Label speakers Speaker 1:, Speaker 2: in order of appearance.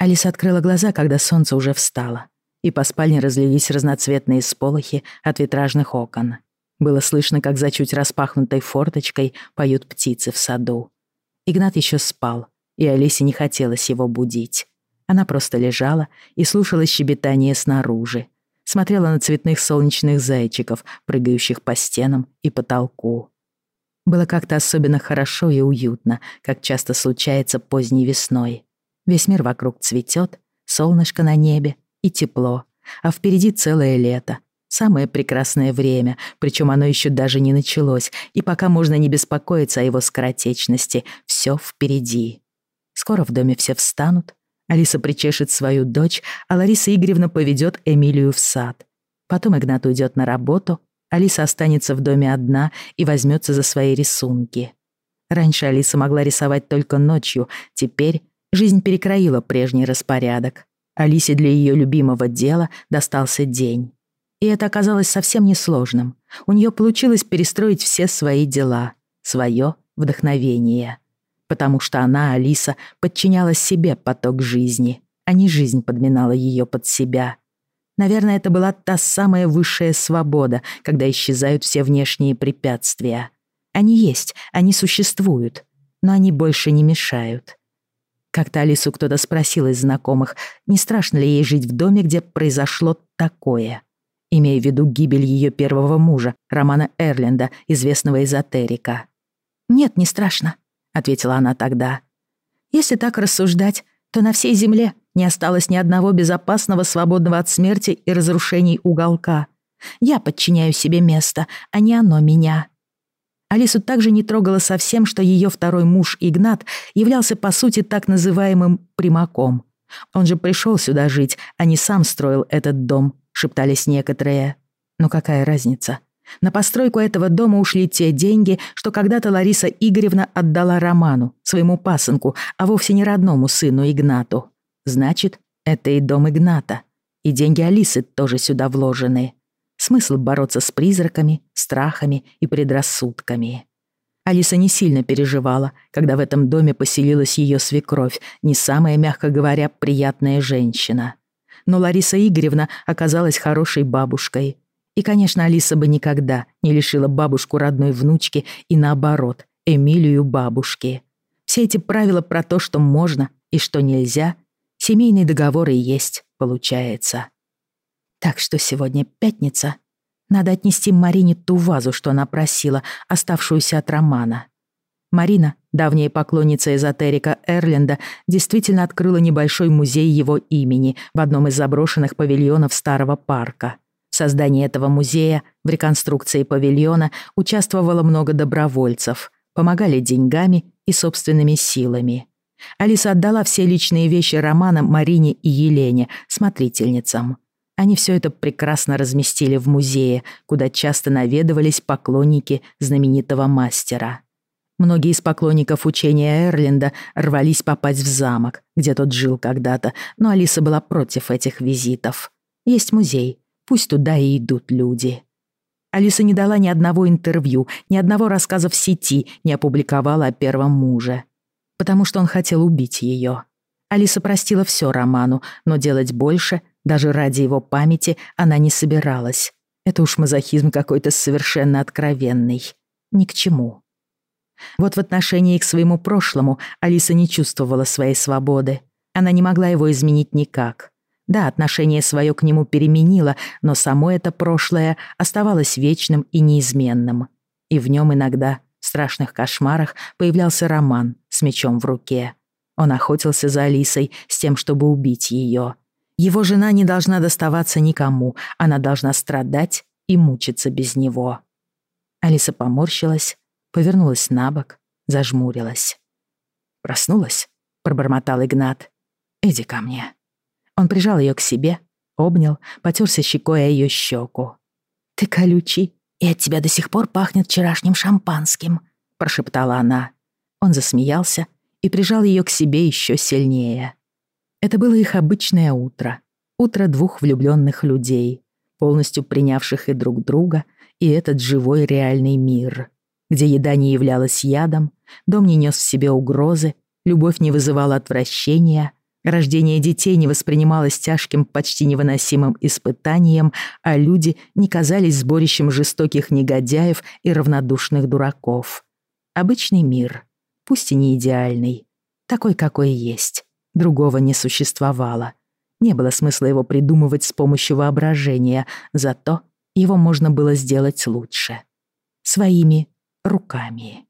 Speaker 1: Алиса открыла глаза, когда солнце уже встало, и по спальне разлились разноцветные сполохи от витражных окон. Было слышно, как за чуть распахнутой форточкой поют птицы в саду. Игнат еще спал, и Алисе не хотелось его будить. Она просто лежала и слушала щебетание снаружи, смотрела на цветных солнечных зайчиков, прыгающих по стенам и потолку. Было как-то особенно хорошо и уютно, как часто случается поздней весной. Весь мир вокруг цветет, солнышко на небе и тепло, а впереди целое лето. Самое прекрасное время, причем оно еще даже не началось, и пока можно не беспокоиться о его скоротечности, все впереди. Скоро в доме все встанут, Алиса причешет свою дочь, а Лариса Игоревна поведет Эмилию в сад. Потом Игнат уйдет на работу, Алиса останется в доме одна и возьмется за свои рисунки. Раньше Алиса могла рисовать только ночью, теперь жизнь перекроила прежний распорядок. Алисе для ее любимого дела достался день. И это оказалось совсем несложным. У нее получилось перестроить все свои дела, свое вдохновение потому что она, Алиса, подчиняла себе поток жизни, а не жизнь подминала ее под себя. Наверное, это была та самая высшая свобода, когда исчезают все внешние препятствия. Они есть, они существуют, но они больше не мешают. Как-то Алису кто-то спросил из знакомых, не страшно ли ей жить в доме, где произошло такое, имея в виду гибель ее первого мужа, Романа Эрленда, известного эзотерика. «Нет, не страшно», — ответила она тогда. «Если так рассуждать, то на всей земле не осталось ни одного безопасного, свободного от смерти и разрушений уголка. Я подчиняю себе место, а не оно меня». Алису также не трогало совсем, что ее второй муж Игнат являлся по сути так называемым «примаком». Он же пришел сюда жить, а не сам строил этот дом, шептались некоторые. Но какая разница? На постройку этого дома ушли те деньги, что когда-то Лариса Игоревна отдала Роману, своему пасынку, а вовсе не родному сыну Игнату. Значит, это и дом Игната. И деньги Алисы тоже сюда вложены. Смысл бороться с призраками, страхами и предрассудками. Алиса не сильно переживала, когда в этом доме поселилась ее свекровь, не самая, мягко говоря, приятная женщина. Но Лариса Игоревна оказалась хорошей бабушкой, и, конечно, Алиса бы никогда не лишила бабушку родной внучки и наоборот, Эмилию бабушки. Все эти правила про то, что можно и что нельзя, семейный договор и есть, получается. Так что сегодня пятница. Надо отнести Марине ту вазу, что она просила, оставшуюся от Романа. Марина, давняя поклонница эзотерика Эрленда, действительно открыла небольшой музей его имени в одном из заброшенных павильонов старого парка — создании этого музея, в реконструкции павильона участвовало много добровольцев, помогали деньгами и собственными силами. Алиса отдала все личные вещи Романа, Марине и Елене, смотрительницам. Они все это прекрасно разместили в музее, куда часто наведывались поклонники знаменитого мастера. Многие из поклонников учения Эрленда рвались попасть в замок, где тот жил когда-то, но Алиса была против этих визитов. Есть музей, Пусть туда и идут люди. Алиса не дала ни одного интервью, ни одного рассказа в сети не опубликовала о первом муже. Потому что он хотел убить ее. Алиса простила все Роману, но делать больше, даже ради его памяти, она не собиралась. Это уж мазохизм какой-то совершенно откровенный. Ни к чему. Вот в отношении к своему прошлому Алиса не чувствовала своей свободы. Она не могла его изменить никак. Да, отношение свое к нему переменило, но само это прошлое оставалось вечным и неизменным. И в нем иногда, в страшных кошмарах, появлялся Роман с мечом в руке. Он охотился за Алисой с тем, чтобы убить ее. Его жена не должна доставаться никому, она должна страдать и мучиться без него. Алиса поморщилась, повернулась на бок, зажмурилась. «Проснулась?» — пробормотал Игнат. «Иди ко мне». Он прижал ее к себе, обнял, потерся щекой о ее щеку. «Ты колючий, и от тебя до сих пор пахнет вчерашним шампанским», — прошептала она. Он засмеялся и прижал ее к себе еще сильнее. Это было их обычное утро. Утро двух влюбленных людей, полностью принявших и друг друга, и этот живой реальный мир, где еда не являлась ядом, дом не нес в себе угрозы, любовь не вызывала отвращения — Рождение детей не воспринималось тяжким, почти невыносимым испытанием, а люди не казались сборищем жестоких негодяев и равнодушных дураков. Обычный мир, пусть и не идеальный, такой, какой есть. Другого не существовало. Не было смысла его придумывать с помощью воображения, зато его можно было сделать лучше. Своими руками.